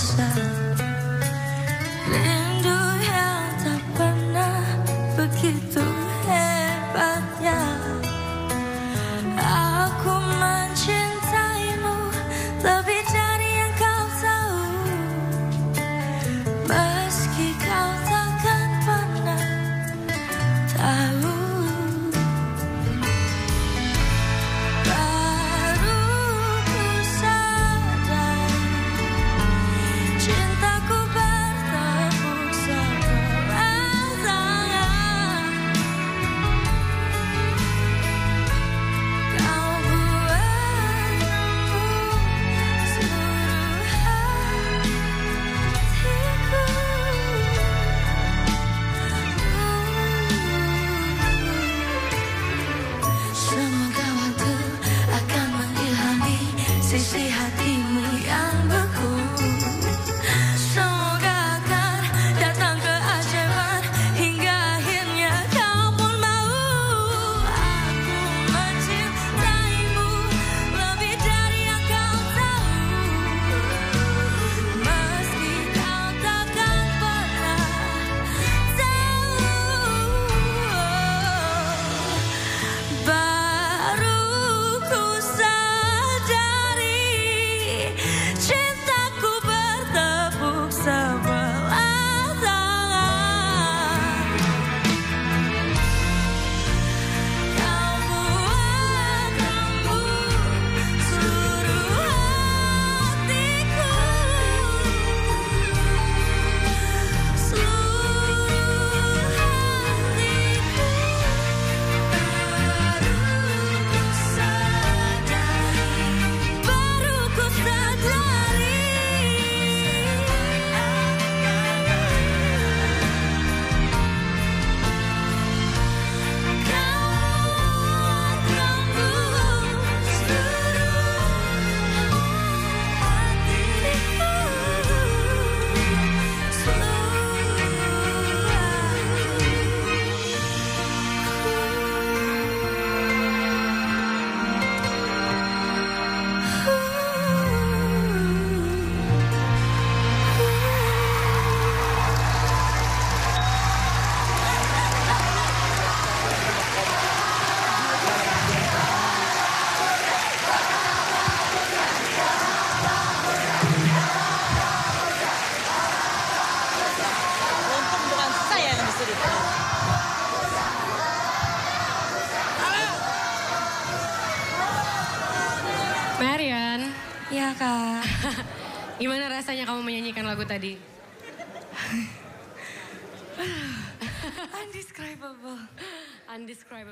inside. Marian, Iya kak. gimana rasanya kamu menyanyikan lagu tadi? Undescribable. Undescribable.